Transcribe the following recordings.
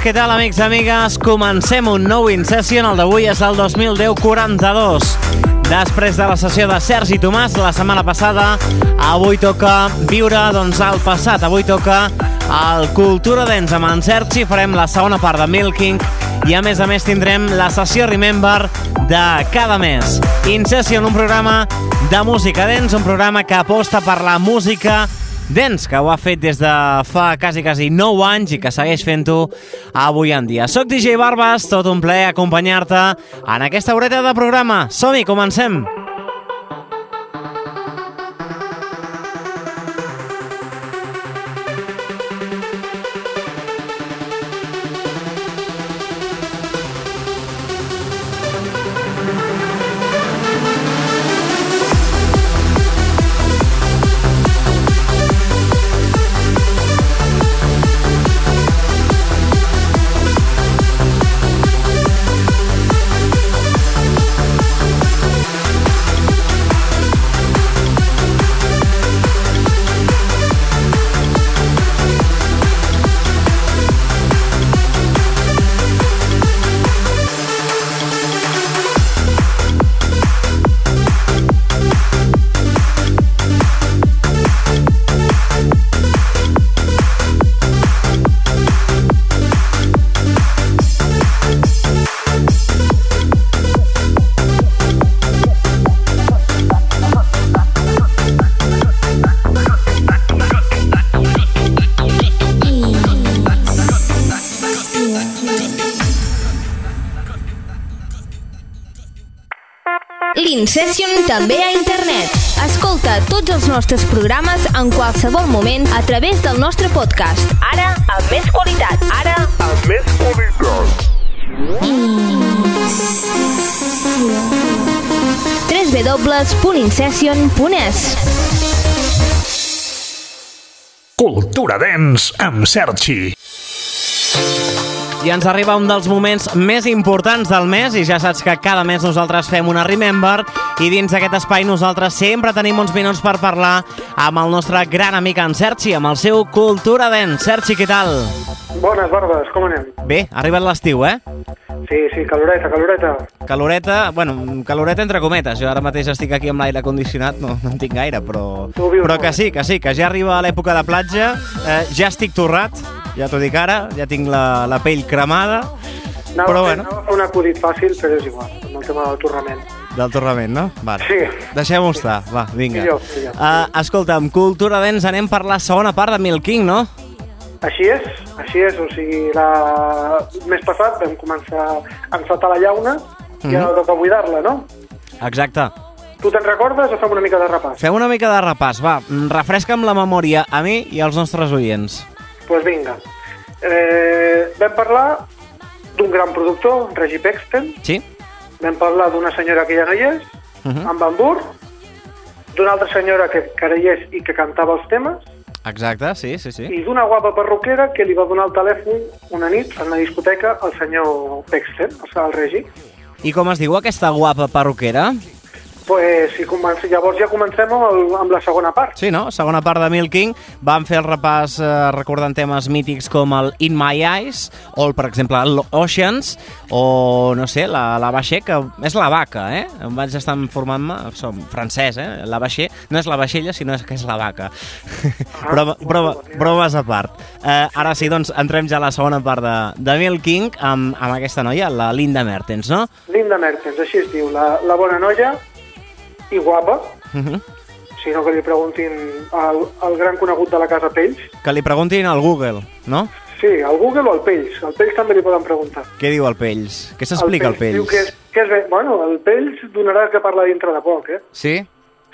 Bones, què tal, amics i amigues? Comencem un nou Incession, el d'avui és el 2010-42. Després de la sessió de Sergi Tomàs la setmana passada, avui toca viure doncs, el passat. Avui toca el Cultura Dents amb en Sergi, farem la segona part de Milking i a més a més tindrem la sessió Remember de cada mes. Incession, un programa de música dents, un programa que aposta per la música Dents, que ho ha fet des de fa quasi, quasi 9 anys i que segueix fent-ho avui en dia. Soc DJ Barbas, tot un plaer acompanyar-te en aquesta horeta de programa. Som-hi, comencem! L'Incession també a internet. Escolta tots els nostres programes en qualsevol moment a través del nostre podcast. Ara, amb més qualitat. Ara, amb més qualitat. www.incession.es Cultura Dents amb Sergi. I ens arriba un dels moments més importants del mes i ja saps que cada mes nosaltres fem una Remember i dins d'aquest espai nosaltres sempre tenim uns minuts per parlar amb el nostre gran amic en Sergi, amb el seu Cultura Dents. Sergi, què tal? Bones, Barbes, com anem? Bé, ha arribat l'estiu, eh? Sí, sí, caloreta, caloreta. Caloreta, bueno, caloreta entre cometes. Jo ara mateix estic aquí amb l'aire condicionat, no, no en tinc gaire, però... Però que sí, que sí, que ja arriba l'època de platja, eh, ja estic torrat, ja t'ho dic ara, ja tinc la, la pell cremada, anava però fer, bueno. Anava a fer un acudit fàcil, però és igual, amb el tema del tornament. Del torrament, no? Vale. Sí. Deixem-ho estar, va, vinga. Millor, millor. Uh, escolta'm, Cultura Dents, anem per la segona part de Milking, no? Així és, així és, o sigui, la... el mes passat vam començar a encetar la llauna i Mhm. ara toca buidar-la, no? Exacte. Tu te'n recordes o fem una mica de repàs? Fem una mica de repàs, va, mm, refresca'm la memòria a mi i als nostres oients. Doncs pues vinga. Eh, vam parlar d'un gran productor, Regi Pexten, Sí? vam parlar d'una senyora que ja no hi és, Mhm. en Bambur, d'una altra senyora que, que ara hi és i que cantava els temes, Exacte, sí, sí, sí. i d'una guapa perruquera que li va donar el telèfon una nit en una discoteca al senyor Pexten, o sigui, el Regi. I com es diu aquesta guapa perruquera? Pues, si comença, llavors ja comencem amb, el, amb la segona part. Sí, no? Segona part de Milking. Vam fer el repàs eh, recordant temes mítics com el In My Eyes, o, el, per exemple, l'Oceans, o, no sé, la, la Baixer, que és la vaca, eh? Em vaig estar informant-me, som francès, eh? La Baixer no és la vaixella, sinó que és la vaca. broma, broma, bromes a part. Eh, ara sí, doncs, entrem ja a la segona part de, de Milking amb, amb aquesta noia, la Linda Mertens, no? Linda Mertens, així es diu, la, la bona noia i guapa, Uh -huh. si no que li preguntin al, al gran conegut de la casa Pells. Que li preguntin al Google, no? Sí, al Google o al Pells. Al Pells també li poden preguntar. Què diu el Pells? Què s'explica al Pells? Diu que és, que és bé. Bueno, el Pells donarà que parlar dintre de poc, eh? Sí?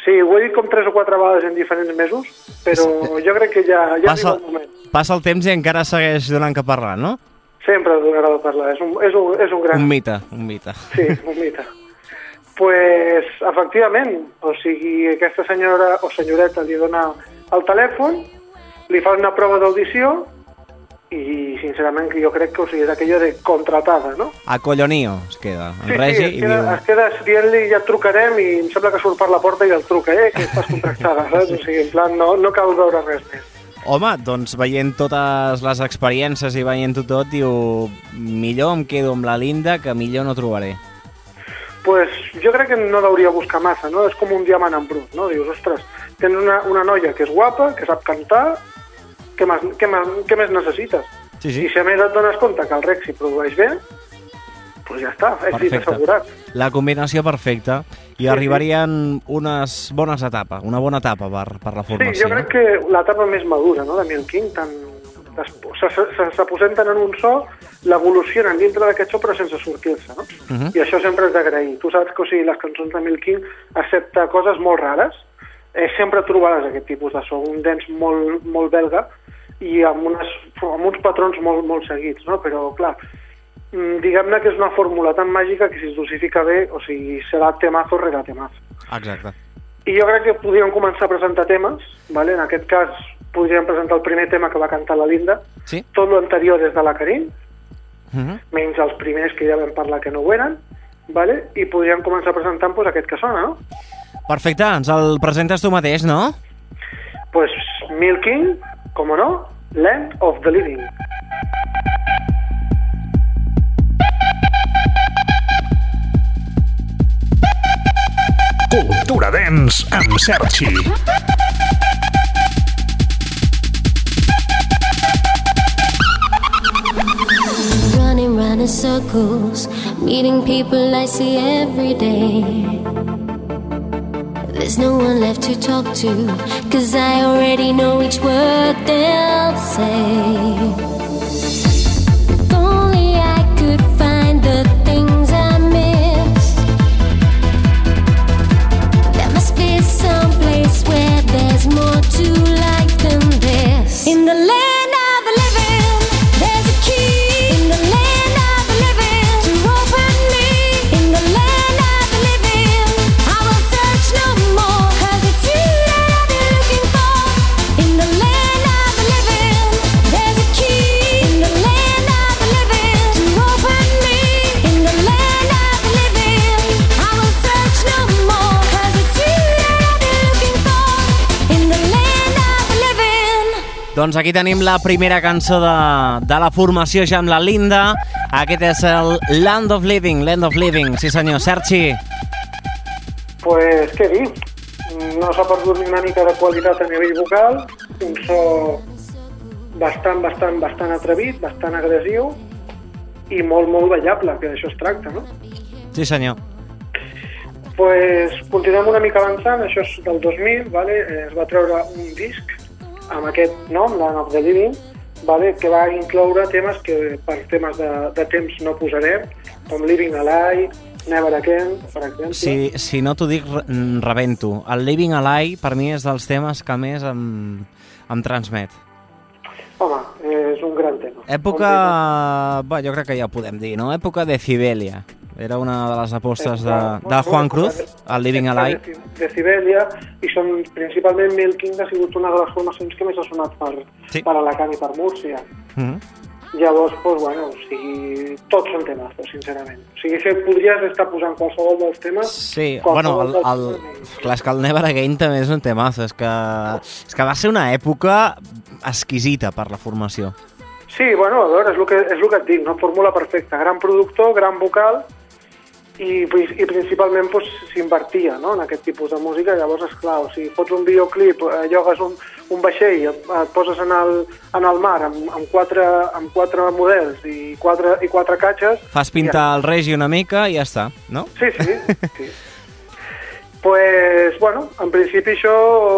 Sí, ho he dit com tres o quatre vegades en diferents mesos, però jo crec que ja, ja Passa, arriba el moment. passa el temps i encara segueix donant que parlar, no? Sempre donarà de parlar, és un, és un, és un gran... Un mite, un mite. Sí, un mite. Pues, efectivament, o sigui, aquesta senyora o senyoreta li dona el telèfon, li fa una prova d'audició i, sincerament, jo crec que o sigui, és aquella de contratada, no? A collonío es queda, en Sí, Regi, sí, i es queda, diu... es queda dient-li ja et trucarem i em sembla que surt per la porta i el truca, eh, que estàs contractada, saps? O sigui, en plan, no, no cal veure res més. Home, doncs veient totes les experiències i veient-ho tot, diu, millor em quedo amb la Linda que millor no trobaré. Pues jo crec que no hauria buscar massa, no? És com un diamant en brut, no? Dius, ostres, tens una, una noia que és guapa, que sap cantar, què més, què més, què més necessites? Sí, sí. I si a més et dones compte que el Rexy produeix bé, doncs ja està, èxit assegurat. La combinació perfecta. I Sí, arribarien unes bones etapes, una bona etapa per, per la Sí, formació. jo crec que l'etapa més madura no, de Milking, tant s'aposenten en un so, l'evolucionen dintre d'aquest so però sense sortir-se, no? Mhm. I això sempre és d'agrair. Tu saps que o sigui, les cançons de Milking, excepte coses molt rares, eh, sempre trobaràs aquest tipus de so, un dents molt, molt belga i amb, unes, amb uns patrons molt, molt seguits, no? Però, clar, mm, diguem-ne que és una fórmula tan màgica que si es dosifica bé, o sigui, serà temazo rere temazo. Exacte. I jo crec que podríem començar a presentar temes, vale? en aquest cas podríem presentar el primer tema que va cantar la Linda, Sí? tot l'anterior des de la Karim, Mhm. menys els primers que ja vam parlar que no ho eren, vale? i podríem començar presentant pues, aquest que sona, no? Perfecte, ens el presentes tu mateix, no? Pues Milking, com no, Land of the Living. Cultura Dens amb Sergi. In circles, meeting people I see every day. There's no one left to talk to, cause I already know each word they'll say. If only I could find the things I miss. There must be some place where there's more to life than this. In the land Doncs aquí tenim la primera cançó de, de la formació ja amb la Linda. Aquest és el Land of Living, Land of Living. Sí senyor, Sergi. Pues què dir? No s'ha perdut ni una mica de qualitat a nivell vocal, un so bastant, bastant, bastant atrevit, bastant agressiu i molt, molt ballable, que d'això es tracta, no? Sí senyor. pues, continuem una mica avançant, això és del 2000, vale? Eh, es va treure un disc amb aquest nom, Land of the Living, vale? que va incloure temes que per temes de, de temps no posarem, com Living Alive, Never Again, per exemple. Si, si no t'ho dic, re- rebento. El Living Alive, per mi, és dels temes que més em, em transmet. Home, és un gran tema. Època... Bé, jo crec que ja ho podem dir, no? Època de Cibelia. Era una de les apostes de, del Juan Cruz, el Living Alive. De, de Siberia, i són principalment Milking ha sigut una de les formacions que més ha sonat per, Sí. per Alacant i per Múrcia. Mhm. Llavors, doncs, bueno, o sigui, tots són temes, sincerament. O sigui, que podries estar posant qualsevol dels temes... Sí, bueno, el, el, temes. clar, és que el Never Again també és un temazo, és que, és que va ser una època exquisita per la formació. Sí, bueno, a veure, és el que, és el que et dic, no? Fórmula perfecta. Gran productor, gran vocal, i, i principalment doncs, s'invertia no? en aquest tipus de música. Llavors, esclar, o sigui, fots un videoclip, eh, llogues un, un vaixell, et, et poses en el, en el mar amb, amb, quatre, amb quatre models i quatre, i quatre catxes... Fas pintar el regi una mica i ja està, no? Sí, sí. sí. pues, bueno, en principi això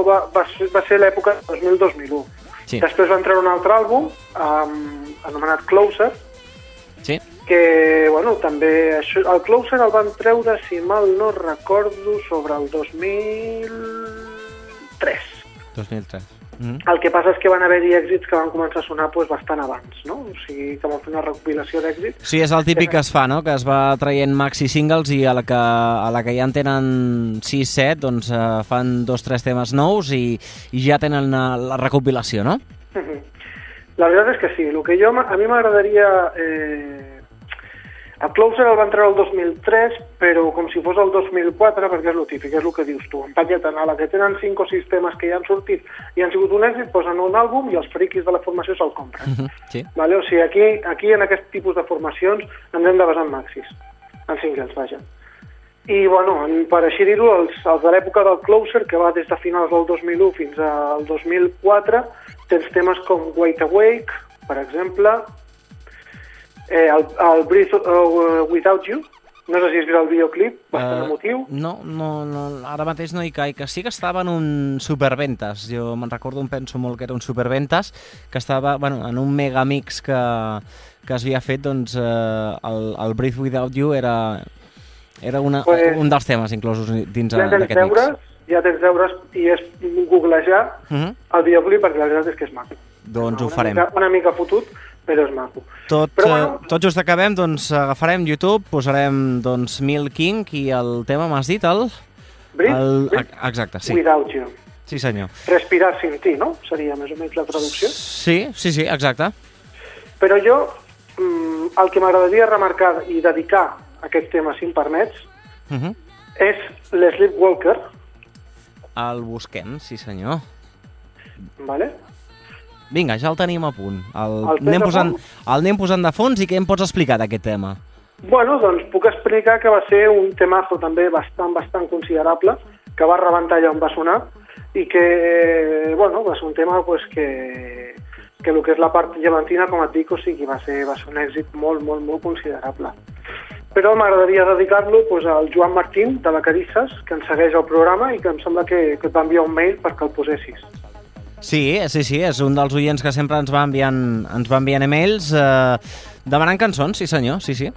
va, va, ser- va ser l'època 2000-2001. Sí. Després van treure un altre àlbum um, anomenat Closer, Sí? Que, bueno, també... Això, el Closer el van treure, si mal no recordo, sobre el 2003. 2003. Mhm. El que passa és que van haver-hi èxits que van començar a sonar pues, bastant abans, no? O sigui, que van fer una recopilació d'èxits. Sí, és el típic que es fa, no? Que es va traient maxi singles i a la que, a la que ja en tenen 6-7, doncs eh, fan dos tres temes nous i, i ja tenen eh, la recopilació, no? Mhm. La veritat és que sí. El que jo, a mi m'agradaria eh, El Closer el van treure el 2003, però com si fos el 2004, perquè és el típic, és el que dius tu. En paquet anala, que tenen 5 o 6 temes que ja han sortit i han sigut un èxit, posen un àlbum i els friquis de la formació se'l compren. Mhm, Sí. Vale? O sigui, aquí, aquí en aquest tipus de formacions ens hem de basar en maxis, en singles, vaja. I, bueno, en, per així dir-ho, els, els de l'època del Closer, que va des de finals del 2001 fins al 2004, tens temes com Wait Awake, per exemple, eh, el, el Breathe uh, Without You, no sé si has vist el videoclip, bastant Eh, emotiu. No, no, no, ara mateix no hi caic. Sí que estava en un superventes. Jo me'n recordo, em penso molt que era un superventes, que estava bueno, en un megamix que, que es havia fet, doncs eh, el, el Breathe Without You era, era una, Pues- un dels temes inclosos dins Ja eh, d'aquest mix. ja tens deures i és googlejar Mhm. el videoclip perquè la veritat és que és maco. Doncs ho una farem. Mica, una mica fotut, però és maco. Tot, Però eh, bueno- tot just acabem, doncs agafarem YouTube, posarem doncs, Mil King i el tema m'has dit, el... Breathe, el... breathe Exacte, sí. Without You. Sí, senyor. Respirar sin ti, no? Seria més o menys la traducció. Sí, sí, sí, exacte. Però jo, mm, el que m'agradaria remarcar i dedicar a aquest tema, si em permets, Uh -huh. és l'Sleepwalker, El busquem, sí senyor. ¿vale? Vinga, ja el tenim a punt. El, El anem posant, punt? el anem posant de fons i què em pots explicar d'aquest tema? Bueno, doncs puc explicar que va ser un temazo també bastant, bastant considerable, que va rebentar allà on va sonar, i que, bueno, va ser un tema pues, que, que el que és la part llevantina, com et dic, o sigui, va ser, va ser un èxit molt, molt, molt considerable. Però m'agradaria dedicar-lo pues, al Joan Martín, de Vacarisses, que ens segueix al programa i que em sembla que, que et va enviar un mail perquè el posessis. Sí, sí, sí, és un dels oients que sempre ens va enviant, ens va enviant emails eh, demanant cançons, sí senyor, sí, sí.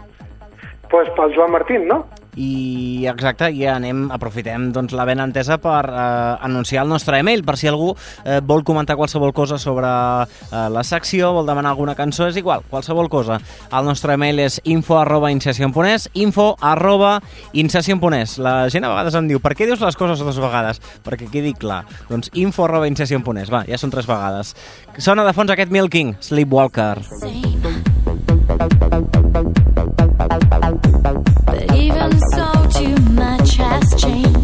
pues pel Joan Martín, no? I exacte, i anem, aprofitem doncs, la ben entesa per eh, anunciar el nostre email, per si algú eh, vol comentar qualsevol cosa sobre eh, la secció, vol demanar alguna cançó, és igual, qualsevol cosa. El nostre email és info arroba incession.es, info arroba incession.es. La gent a vegades em diu, per què dius les coses dues vegades? Perquè quedi clar. Doncs info arroba incession.es, va, ja són tres vegades. Sona de fons aquest Milking, Sleepwalker. But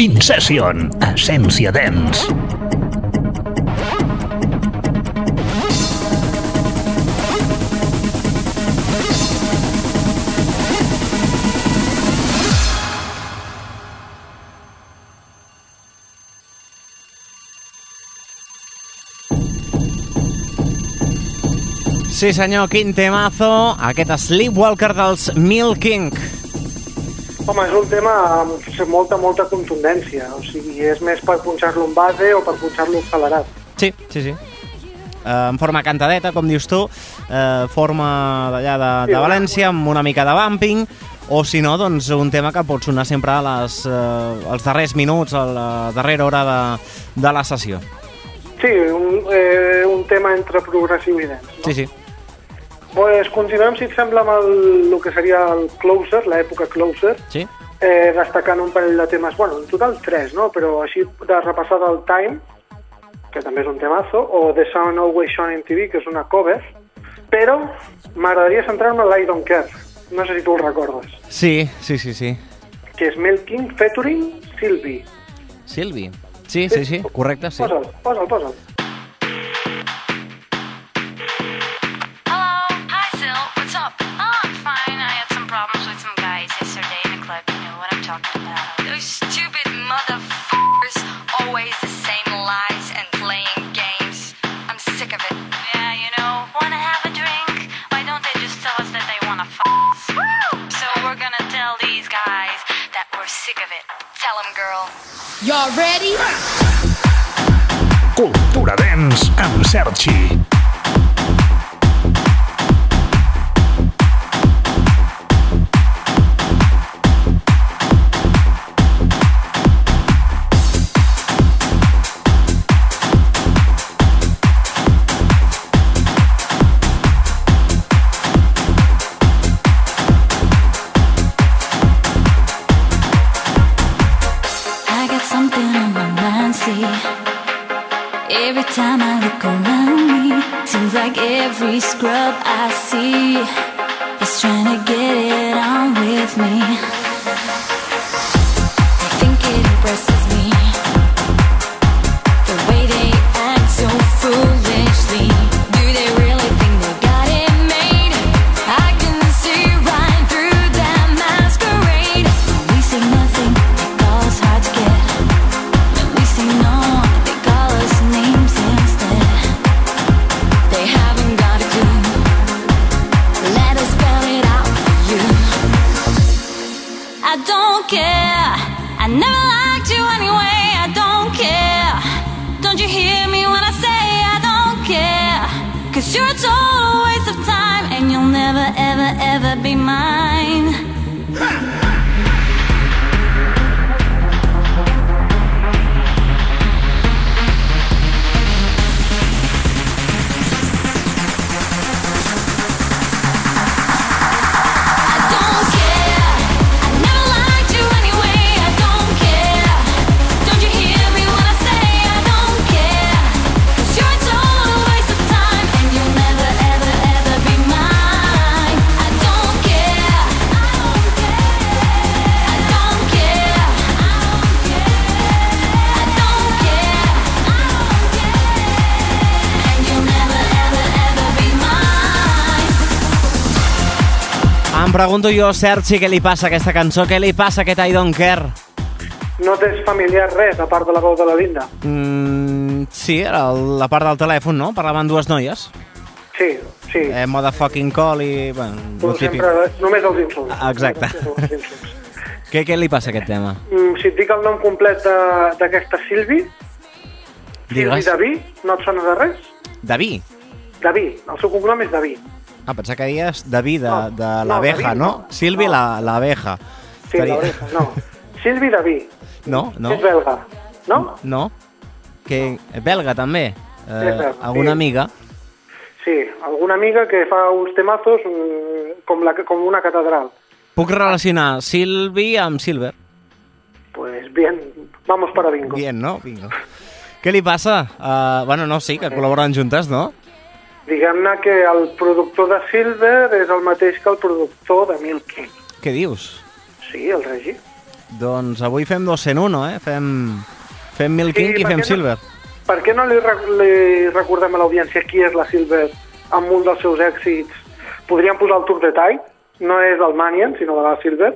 Incession, essència dens. Sí senyor, quin temazo, aquest Sleepwalker dels Milking. Home, és un tema amb molta, molta contundència. O sigui, és més per punxar-lo en base o per punxar-lo accelerat. Sí, sí, sí. Uh, en forma cantadeta, com dius tu, uh, forma d'allà de, Sí, de València, amb una mica de bumping, o si no, doncs un tema que pot sonar sempre a les, uh, als darrers minuts, a la darrera hora de, de la sessió. Sí, un, eh, un tema entre progressiu i dens. No? Sí, sí. Pues continuem, si et sembla, amb el, el que seria el Closer, l'època Closer, Sí? eh, destacant un parell de temes, bueno, en total tres, no? però així de repassar del Time, que també és un temazo, o The Sound Always in TV, que és una cover, però m'agradaria centrar-me en l'I Don't Care, no sé si tu el recordes, Sí, sí, sí, sí. que és Mel King featuring Sylvie. Silvi. Sí, sí, sí, correcte, sí. Posa'l, posa'l, posa'l. Those stupid motherfuckers always the same lies and playing games. I'm sick of it. Yeah, you know, wanna have a drink? Why don't they just tell us that they wanna fuck? So we're gonna tell these guys that we're sick of it. Tell them, girl. Y'all ready? Cultura Dance amb Sergi. I see pregunto jo, Sergi, què li passa a aquesta cançó? Què li passa a aquest I Don't Care? No t'és familiar res, a part de la veu de la Linda? Mm, sí, era el- la part del telèfon, no? Parlaven dues noies. Sí, sí. Eh, motherfucking call i... Bueno, Tu típic. sempre, només els insults. Ah, exacte. Els insults. Què, què li passa a aquest tema? Mm, si et dic el nom complet d'aquesta Silvi, Silvi Digues. Daví, no et sona de res? Daví. Daví, el seu cognom és Daví. Ah, pensava que deies Daví de, No, de l'abeja, no? no. Silvi No. la- l'abeja. Sí, Estaria- l'oreja, no. Silvi Daví, No, no, és belga, no? no. Que, belga, també. Eh, belga, alguna sí. amiga? Sí, alguna amiga que fa uns temazos mm, com, la, com una catedral. Puc relacionar Silvi amb Silver. Pues bien, vamos para bingo. Bien, no? Bingo. Què li passa? Uh, bueno, no, sí, que col·laboren juntes, no? Diguem-ne que el productor de Silver és el mateix que el productor de Milky. Què dius? Sí, el Regi. Doncs avui fem dos en uno, eh? Fem, fem Milking Sí, i fem no? Silver. Per què no li, li recordem a l'audiència qui és la Silver amb un dels seus èxits? Podríem posar el Tour de Tide, no és el Manian, sinó de la Silver,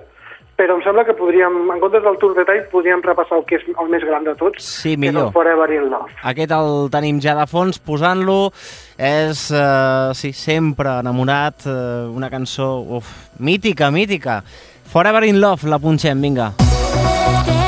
però em sembla que podríem, en comptes del Tour de Tide, podríem repassar el que és el més gran de tots, Sí, que és millor. el Forever in Love. Aquest el tenim ja de fons, posant-lo. És, eh, sí, sempre enamorat, eh, una cançó uf, mítica, mítica. Forever in Love, la punxem, vinga. There's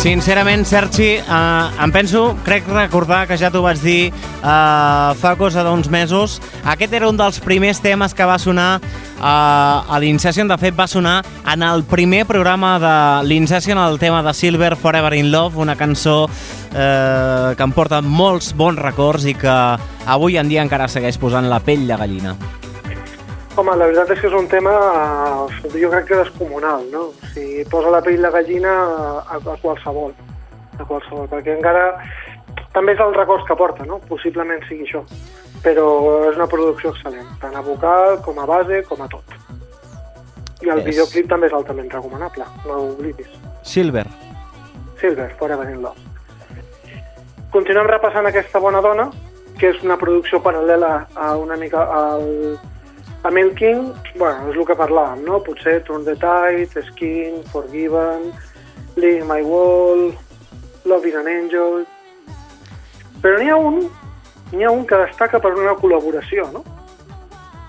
Sincerament, Sergi, eh, em penso, crec recordar que ja t'ho vaig dir eh, fa cosa d'uns mesos. Aquest era un dels primers temes que va sonar eh, a l'Incession. De fet, va sonar en el primer programa de l'Incession, el tema de Silver Forever in Love, una cançó eh, que em porta molts bons records i que avui en dia encara segueix posant la pell de gallina. Home, la veritat és que és un tema, eh, jo crec que descomunal, no? O sigui, posa la pell de gallina a, a qualsevol, a qualsevol, perquè encara també és el records que porta, no? Possiblement sigui això, però és una producció excel·lent, tant a vocal com a base com a tot. I el És- videoclip també és altament recomanable, no ho oblidis. Silver. Silver, Forever in Love. Continuem repassant aquesta bona dona, que és una producció paral·lela a una mica al, a Milking, bueno, és el que parlàvem, no? Potser Turn the Tide, Skin, Forgiven, Leave My Wall, Loving an Angel... Però n'hi ha un, n'hi ha un que destaca per una col·laboració, no?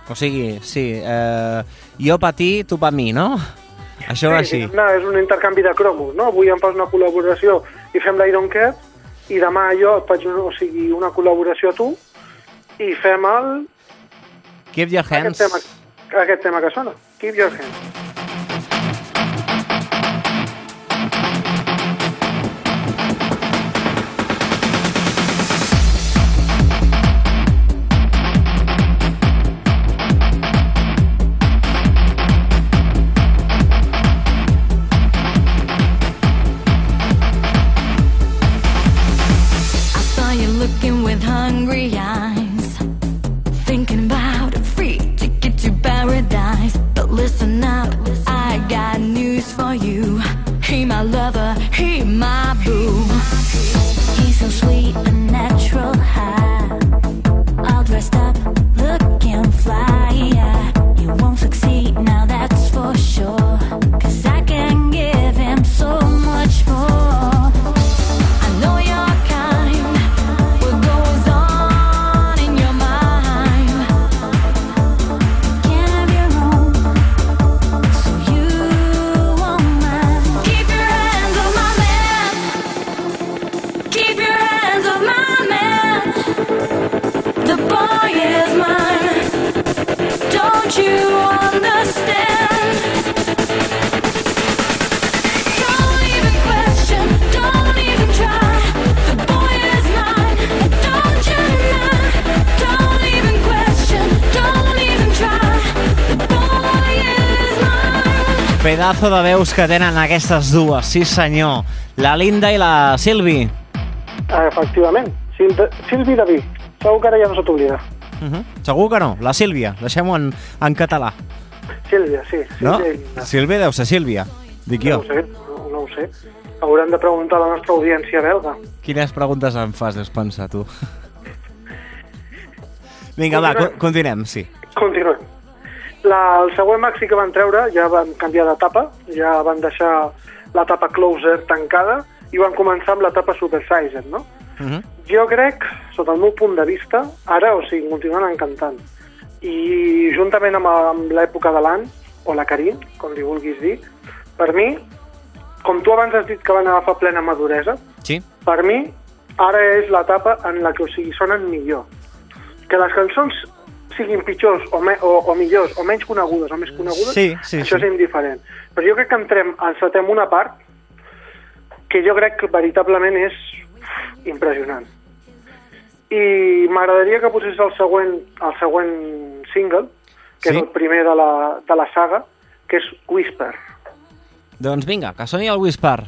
O sigui, sí, eh, jo pa ti, tu pa mi, no? Això va així. No, és un intercanvi de cromos, no? Avui em fas una col·laboració i fem l'Iron Cat, i demà jo et faig una, o sigui, una col·laboració a tu i fem el, Keep your aquest, hands. tema, aquest tema que sona. Keep your hands. Pedazo de veus que tenen aquestes dues, sí senyor. La Linda i la Silvi. Ah, efectivament. Sil Silvi David. Segur que ara ja no se t'oblida. Uh -huh. Segur que no, la Sílvia. Deixem-ho en, en català. Sílvia, sí. No? Sílvia i Linda. Sílvia deu ser Sílvia, dic No jo. ho sé, no, no ho sé. Haurem de preguntar a la nostra audiència belga. Quines preguntes em fas, deus pensar, tu? Vinga, va, co- continuem, sí. Continuem. La, el següent maxi que van treure ja van canviar d'etapa, ja van deixar l'etapa Closer tancada i van començar amb l'etapa Supersizer, no? Uh -huh. Jo crec, sota el meu punt de vista, ara, o sigui, continuen encantant. I juntament amb, amb l'època de l'An, o la Karin, com li vulguis dir, per mi, com tu abans has dit que van agafar plena maduresa, Sí? per mi, ara és l'etapa en la que, o sigui, sonen millor. Que les cançons siguin pitjors o, me, o, o millors, o menys conegudes o més conegudes, Sí, sí, això sí. és indiferent. Però jo crec que entrem, encetem una part que jo crec que veritablement és impressionant. I m'agradaria que posés el següent, el següent single, que Sí. és el primer de la, de la saga, que és Whisper. Doncs vinga, que soni el Whisper.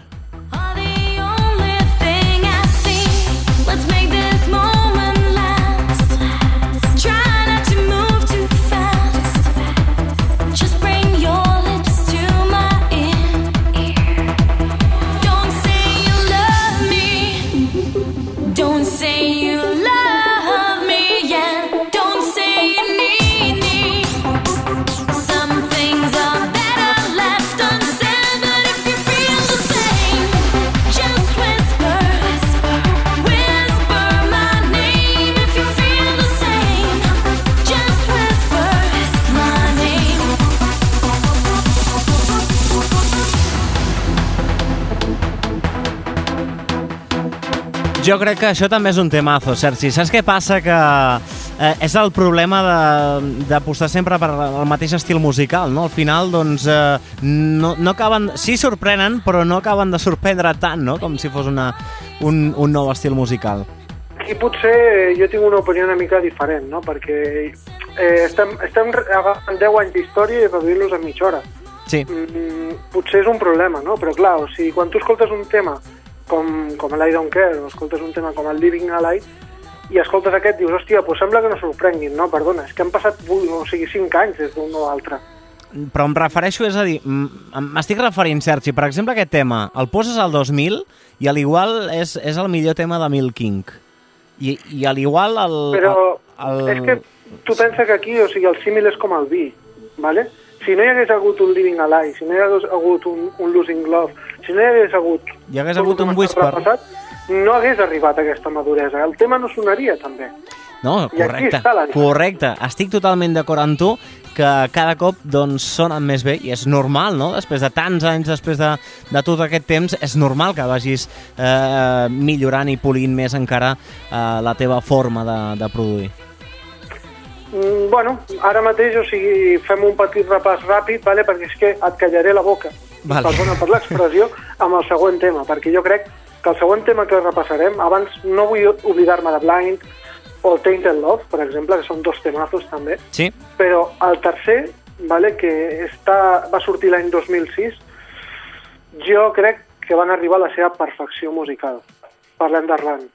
Jo crec que això també és un temazo, Sergi. Saps què passa? Que eh, és el problema de- d'apostar sempre per el mateix estil musical, no? Al final, doncs, eh, no, no acaben... Sí sorprenen, però no acaben de sorprendre tant, no? Com si fos una, un, un nou estil musical. Aquí potser jo tinc una opinió una mica diferent, no? Perquè eh, estem, estem agafant 10 anys d'història i reduint-los en mitja hora. Sí. Mm, potser és un problema, no? Però clar, o sigui, quan tu escoltes un tema com, com l'I Don't Care, o escoltes un tema com el Living Alive, i escoltes aquest, dius, hòstia, doncs sembla que no sorprenguin, no? Perdona, és que han passat, o sigui, 5 anys des d'un o altre. Però em refereixo, és a dir, m'estic referint, Sergi, per exemple, aquest tema, el poses al 2000 i a l'igual és, és el millor tema de Mil King. I, i a l'igual el... Però el, és que tu pensa que aquí, o sigui, el símil és com el vi, ¿vale? Si no hi hagués hagut un Living Alive, si no hi hagués hagut un, un Losing Love, si no hi hagués hagut... Hi hagués hagut un Whisper. repassat, no hagués arribat a aquesta maduresa. El tema no sonaria també. No, correcte, correcte. Estic totalment d'acord amb tu que cada cop doncs, sonen més bé i és normal, no? Després de tants anys, després de, de tot aquest temps, és normal que vagis eh, millorant i polint més encara eh, la teva forma de, de produir. Mm, bueno, ara mateix, o sigui, fem un petit repàs ràpid, vale? perquè és que et callaré la boca, Vale. perdona per l'expressió, amb el següent tema, perquè jo crec que el següent tema que repassarem, abans no vull oblidar-me de Blind o Tainted Love, per exemple, que són dos temazos també, Sí? però el tercer, vale, que està, va sortir l'any 2006, jo crec que van arribar a la seva perfecció musical. Parlem d'Arlan.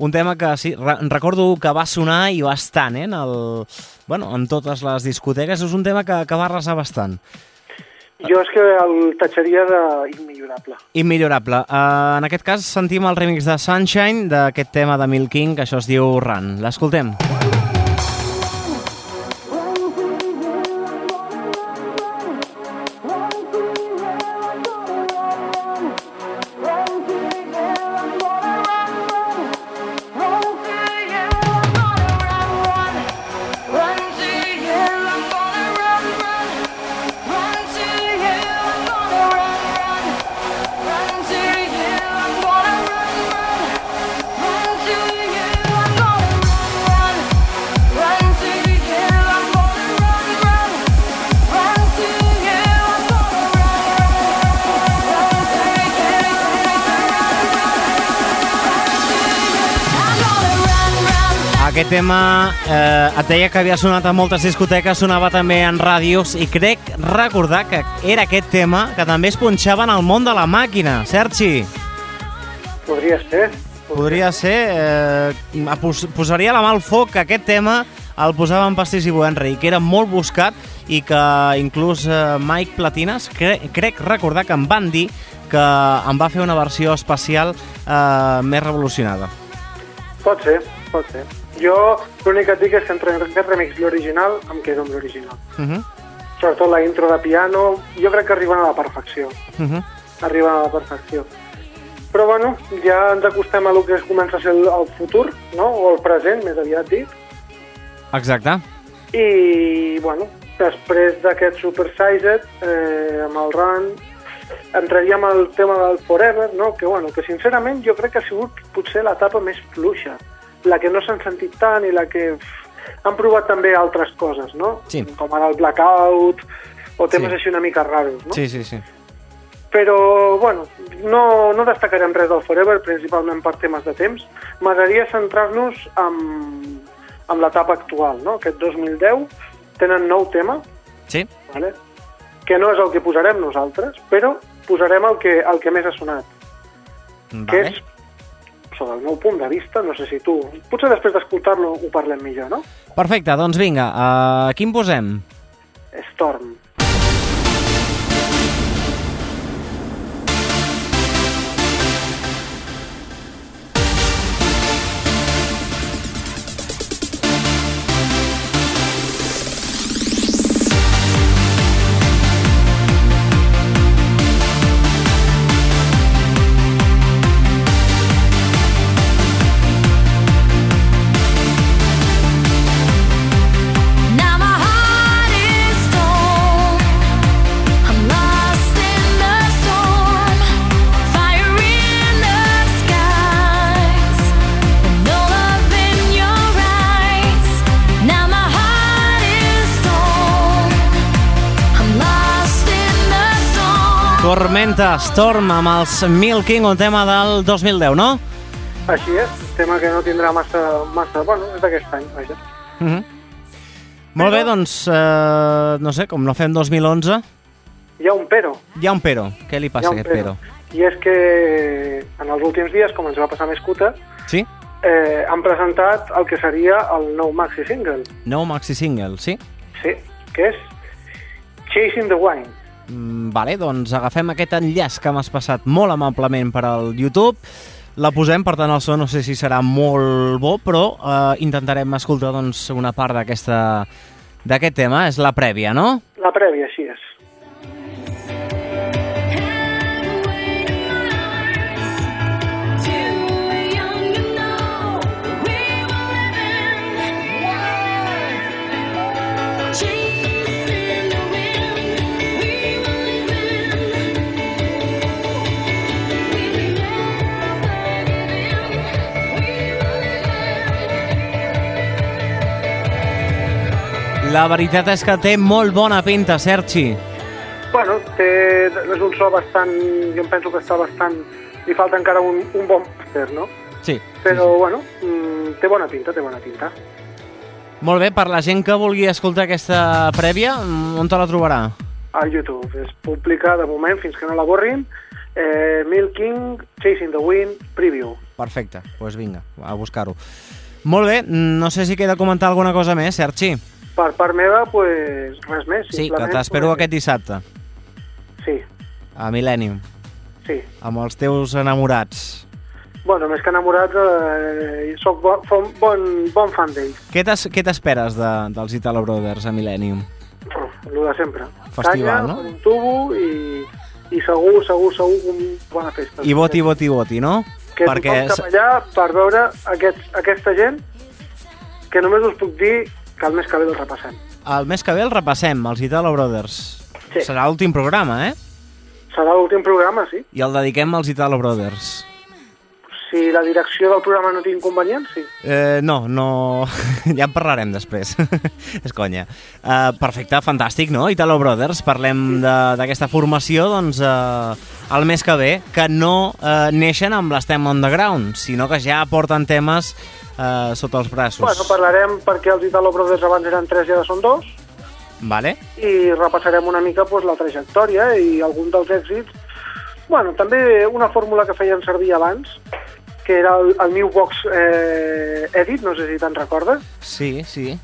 Un tema que sí, re recordo que va sonar i bastant, eh, en, el, bueno, en totes les discoteques. És un tema que, que va arrasar bastant. Jo és que el tatxaria d'immillorable. Immillorable. Uh, en aquest cas sentim el remix de Sunshine d'aquest tema de Mil King, que això es diu Run. L'escoltem. Aquest tema eh, et deia que havia sonat a moltes discoteques, sonava també en ràdios i crec recordar que era aquest tema que també es punxava en el món de la màquina. Sergi, Podria ser. podria ser... Eh, pos posaria la mà al foc que aquest tema el posava en Pastís i Boenri, que era molt buscat i que inclús eh, Mike Platines, cre crec recordar que em van dir que em va fer una versió especial eh, més revolucionada. Pot ser, pot ser. Jo l'únic que et dic és que entre aquest remix i l'original em quedo amb l'original. Uh -huh. Sobretot la intro de piano, jo crec que arriben a la perfecció. Uh -huh. Arriben a la perfecció. Però bueno, ja ens acostem a lo que comença a ser el, el futur, no? o el present, més aviat dit. Exacte. I, bueno, després d'aquest Supersized, eh, amb el Run, entraríem al tema del Forever, no? que, bueno, que sincerament jo crec que ha sigut potser l'etapa més fluixa, la que no s'han sentit tant i la que han provat també altres coses, no? Sí. Com ara el Blackout, o temes Sí. així una mica raros, no? Sí, sí, sí. Però, bueno, no, no destacarem res del Forever, principalment per temes de temps. M'agradaria centrar-nos en, en l'etapa actual, no? Aquest 2010 tenen nou tema, Sí? vale? que no és el que posarem nosaltres, però posarem el que, el que més ha sonat, que és, sota el meu punt de vista, no sé si tu... Potser després d'escoltar-lo ho parlem millor, no? Perfecte, doncs vinga, uh, quin posem? Storm. Tormenta Storm amb els Milking, un tema del 2010, no? Així és, tema que no tindrà massa... massa bueno, és d'aquest any, vaja. Mm -hmm. Molt bé, doncs, eh, no sé, com no fem 2011, Hi ha un però. hi ha un pero. Què li passa a un aquest pero? I és que en els últims dies, com ens va passar més Cuta, Sí? eh, han presentat el que seria el nou maxi single. Nou maxi single, sí? Sí, que és Chasing the Wine. Mm, vale, doncs agafem aquest enllaç que m'has passat molt amablement per al YouTube, la posem, per tant el so no sé si serà molt bo, però eh, intentarem escoltar doncs, una part d'aquesta d'aquest tema, és la prèvia, no? La prèvia, així és. La veritat és que té molt bona pinta, Sergi. Bueno, té, és un so bastant... Jo em penso que està bastant... Li falta encara un, un bon master, no? Sí. Però, bueno, mm, té bona pinta, té bona pinta. Molt bé, per la gent que vulgui escoltar aquesta prèvia, mm, on te la trobarà? A YouTube. És pública, de moment, fins que no la borrin. Eh, Milking, Chasing the Wind, Preview. Perfecte, doncs pues vinga, a buscar-ho. Molt bé, mm, no sé si queda comentar alguna cosa més, Sergi. Per part meva, pues, res més. Sí, que t'espero pues, aquest dissabte, Sí, a Millennium, sí. amb els teus enamorats. Bueno, més que enamorat, eh, soc bon, bon, bon, bon fan d'ells. Què t'esperes de, dels Italo Brothers a Millennium? El de sempre. Festival, Canya, no? un tubo i, i segur, segur, segur, una bona festa. I voti, voti, voti, no? Que Perquè... tothom cap allà per veure aquests, aquesta gent que només us puc dir que el mes que ve el repassem. El mes que ve el repassem, els Italo Brothers. Sí. Serà l'últim programa, eh? Serà l'últim programa, sí. I el dediquem als Italo Brothers. Si la direcció del programa no té inconvenients, sí. Eh, no, no... ja en parlarem després. és conya. Uh, perfecte, fantàstic, no? Italo Brothers, parlem de- d'aquesta formació doncs, uh, el mes que ve, que no uh, neixen amb l'Estem on the ground, sinó que ja porten temes uh, sota els braços. Bueno, parlarem perquè els Italo Brothers abans eren tres i ara són dos, Vale? i repassarem una mica pues, la trajectòria i algun dels èxits. Bueno, també una fórmula que feien servir abans, que era el, el New Box eh, Edit, no sé si te'n recordes, Sí, sí.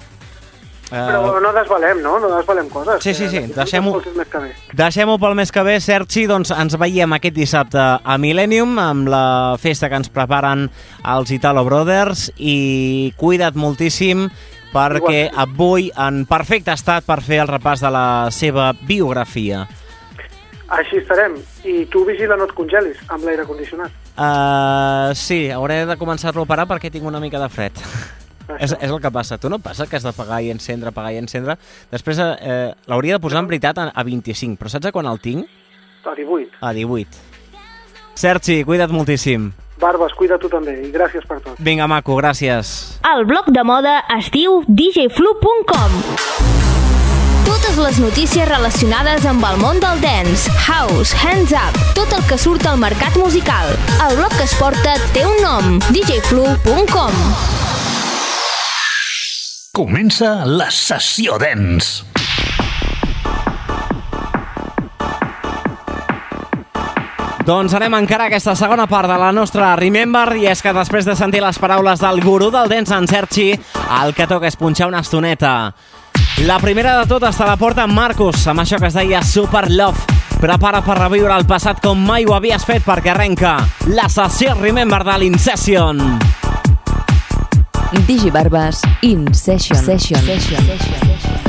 però Uh, no desvalem, no? No desvalem coses. Sí, sí, sí, deixem-ho- més. Deixem-ho pel mes que ve, Sergi, doncs ens veiem aquest dissabte a Millennium amb la festa que ens preparen els Italo Brothers i cuida't moltíssim perquè Igualment. avui en perfecte estat per fer el repàs de la seva biografia. Així estarem. I tu vigila no et congelis amb l'aire condicionat. Uh, sí, hauré de començar-lo a parar perquè tinc una mica de fred. És, és el que passa. Tu no passa que has d'apagar i encendre, apagar i encendre? Després eh, l'hauria de posar en veritat a, a 25, però saps a quan el tinc? A 18. A 18. Sergi, cuida't moltíssim. Barbes, cuida tu també i gràcies per tot. Vinga, maco, gràcies. El blog de moda es diu djflu.com Totes les notícies relacionades amb el món del dance, house, hands up, tot el que surt al mercat musical. El blog que es porta té un nom, djflu.com Comença la sessió dens. Doncs anem encara a aquesta segona part de la nostra Remember i és que després de sentir les paraules del gurú del dents en Sergi, el que toca és punxar una estoneta. La primera de totes te la porta en Marcus, amb això que es deia Super Love. Prepara per reviure el passat com mai ho havies fet perquè arrenca la sessió Remember de l'Incession. Digibarbes In Session. Session. Session. One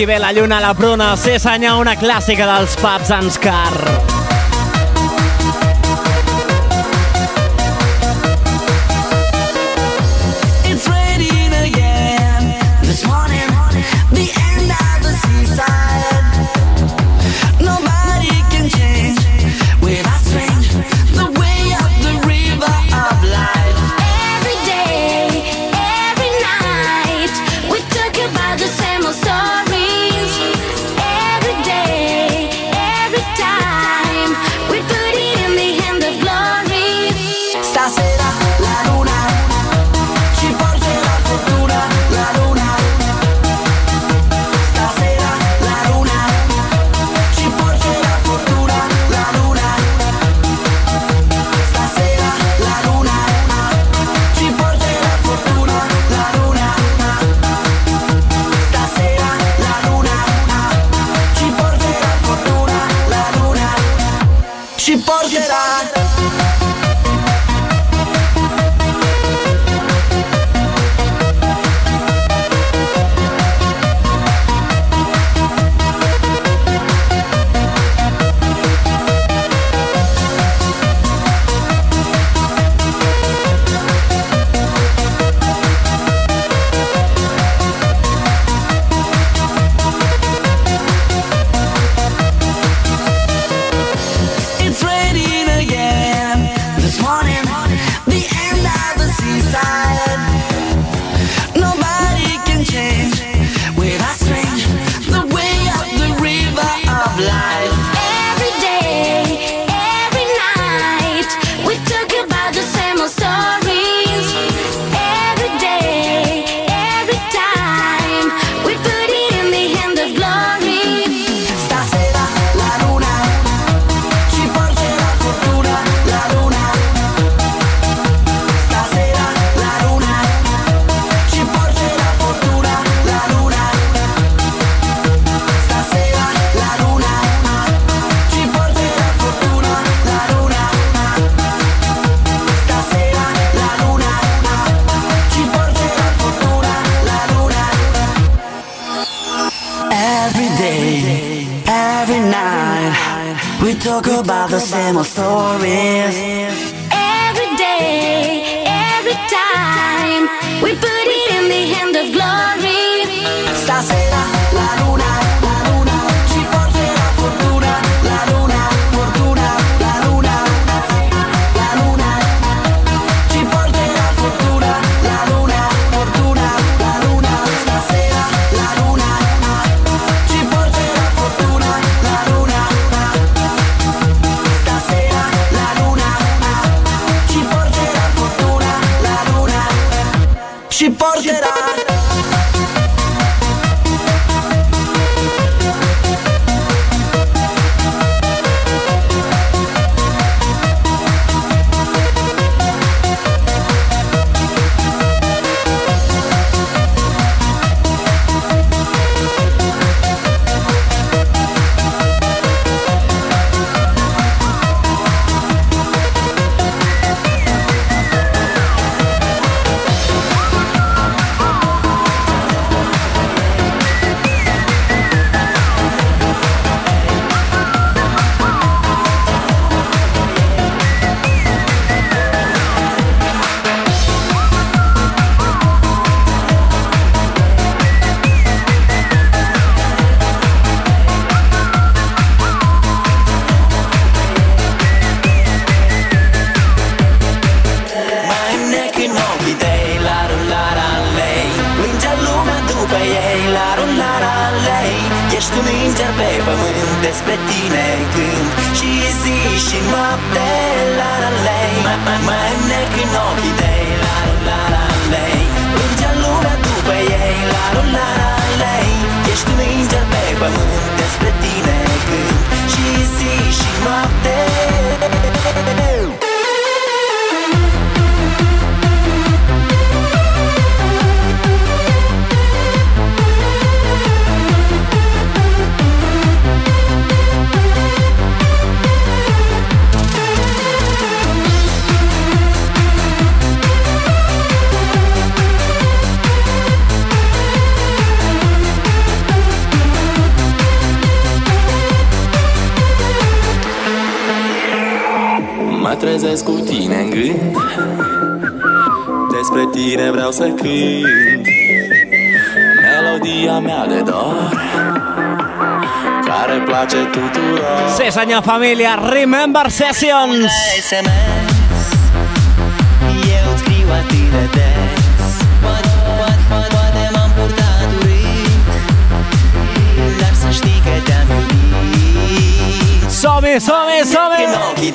Aquí ve la lluna a la pruna, ser sí, senyor, una clàssica dels pubs en Scar. trezesc cu tine în gând. Despre tine vreau să cânt. Melodia mea de dor Care place tuturor. Sesania Familia, Remember Sessions. SMS Eu scriu atât de Somi, somi, somi!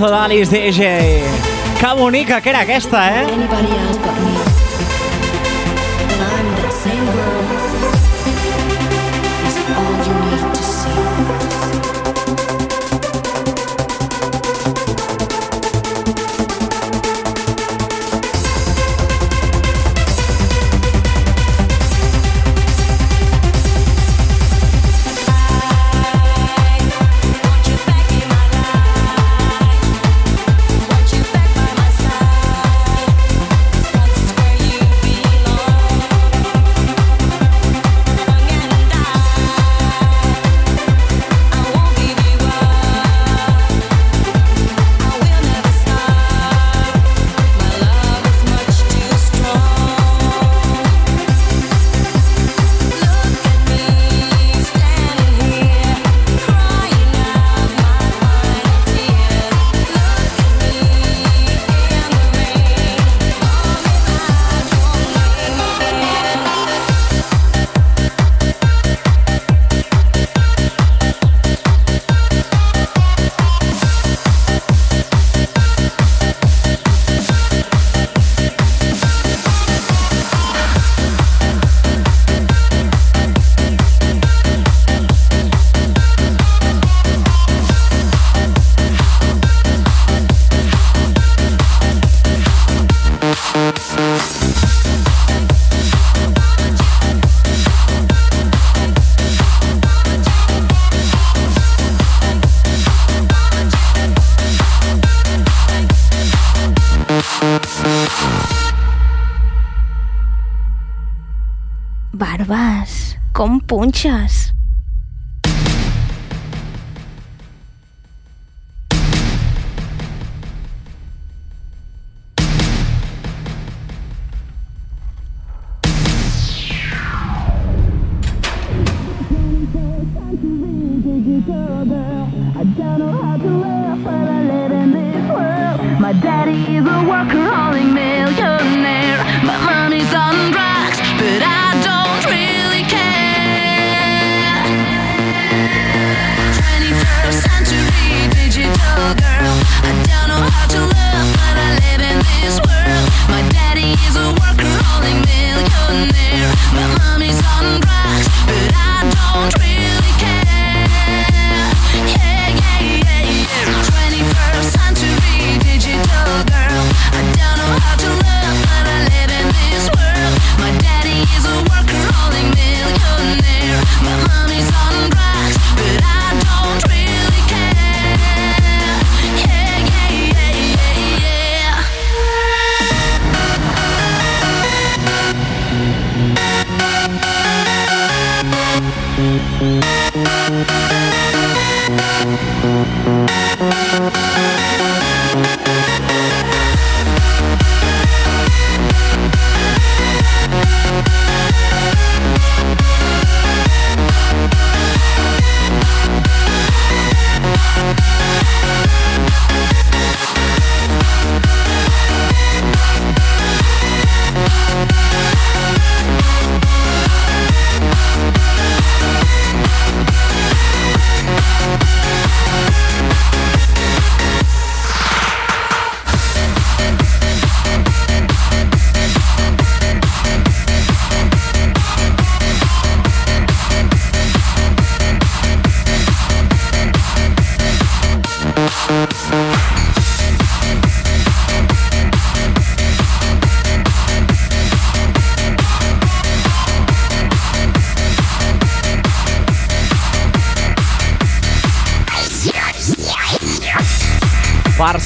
pedazo d'Alice DJ. Que bonica que era aquesta, eh? Com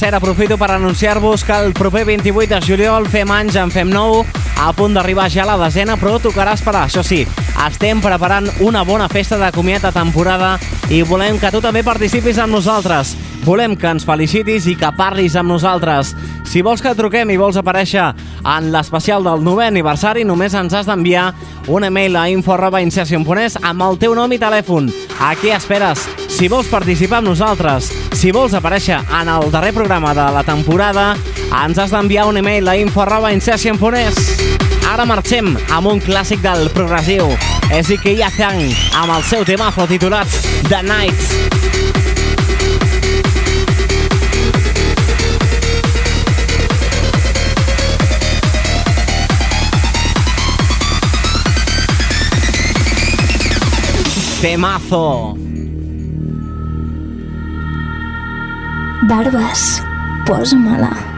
cert, aprofito per anunciar-vos que el proper 28 de juliol fem anys, en fem nou, a punt d'arribar ja a la desena, però tocarà esperar. Això sí, estem preparant una bona festa de comiat de temporada i volem que tu també participis amb nosaltres. Volem que ens felicitis i que parlis amb nosaltres. Si vols que truquem i vols aparèixer en l'especial del 9è aniversari, només ens has d'enviar un email a info.incession.es amb el teu nom i telèfon. A què esperes? Si vols participar amb nosaltres, si vols aparèixer en el darrer programa de la temporada, ens has d'enviar un email a info.incession.es. Ara marxem amb un clàssic del progressiu. És Ike Yazang, amb el seu temazo titulat The Night. Temazo. Barbes, posa-me-la.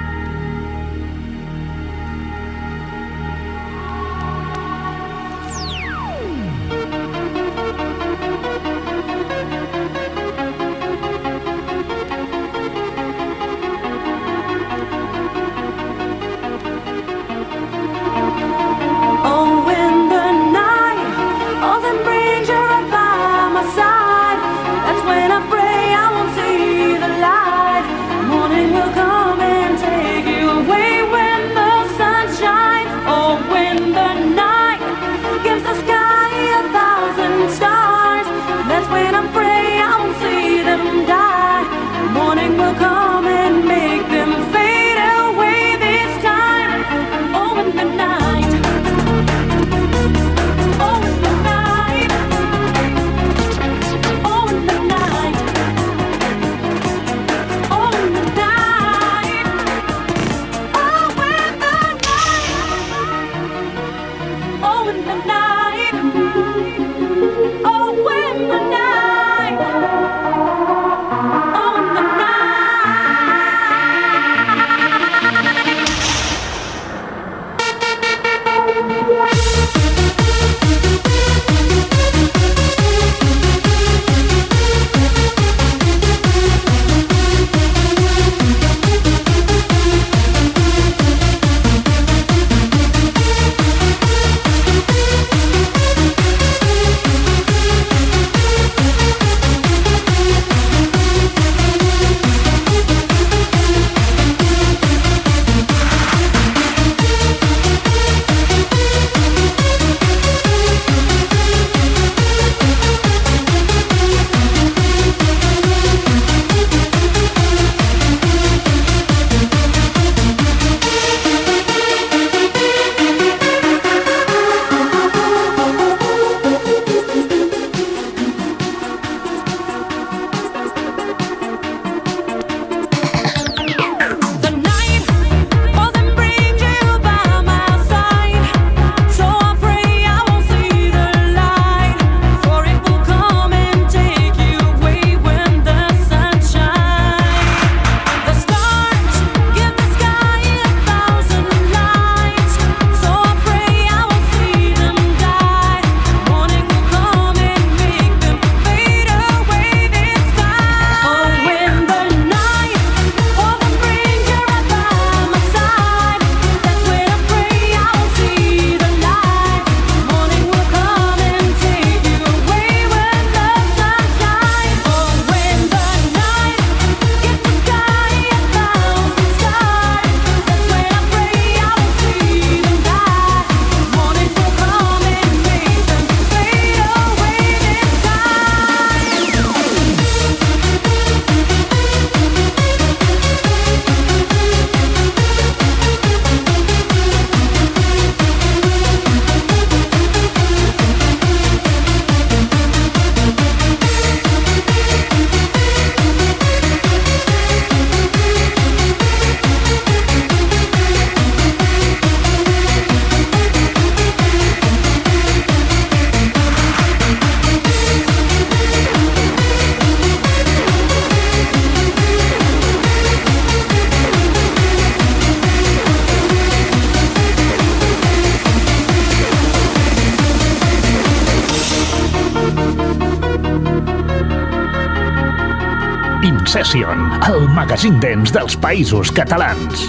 El magazín dents dels països catalans.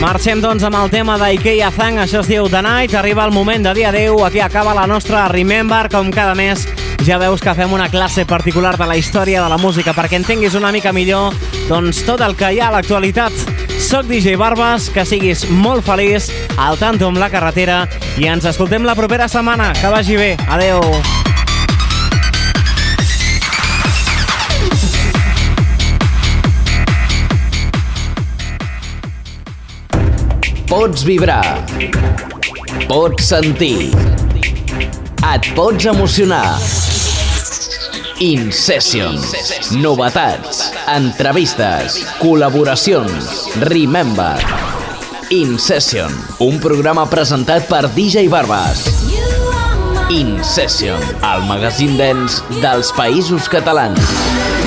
Marxem, doncs, amb el tema d'Ikea Zang, això es diu The Night, arriba el moment de dia 10, aquí acaba la nostra Remember, com cada mes ja veus que fem una classe particular de la història de la música perquè entenguis una mica millor doncs, tot el que hi ha a l'actualitat. Soc DJ Barbas, que siguis molt feliç, al tanto amb la carretera i ens escoltem la propera setmana. Que vagi bé. Adeu. Pots vibrar. Pots sentir. Et pots emocionar. InSession. Novetats. Entrevistes. Col·laboracions. Remember. InSession. Un programa presentat per DJ Barbas. InSession. El magazín dens dels països catalans.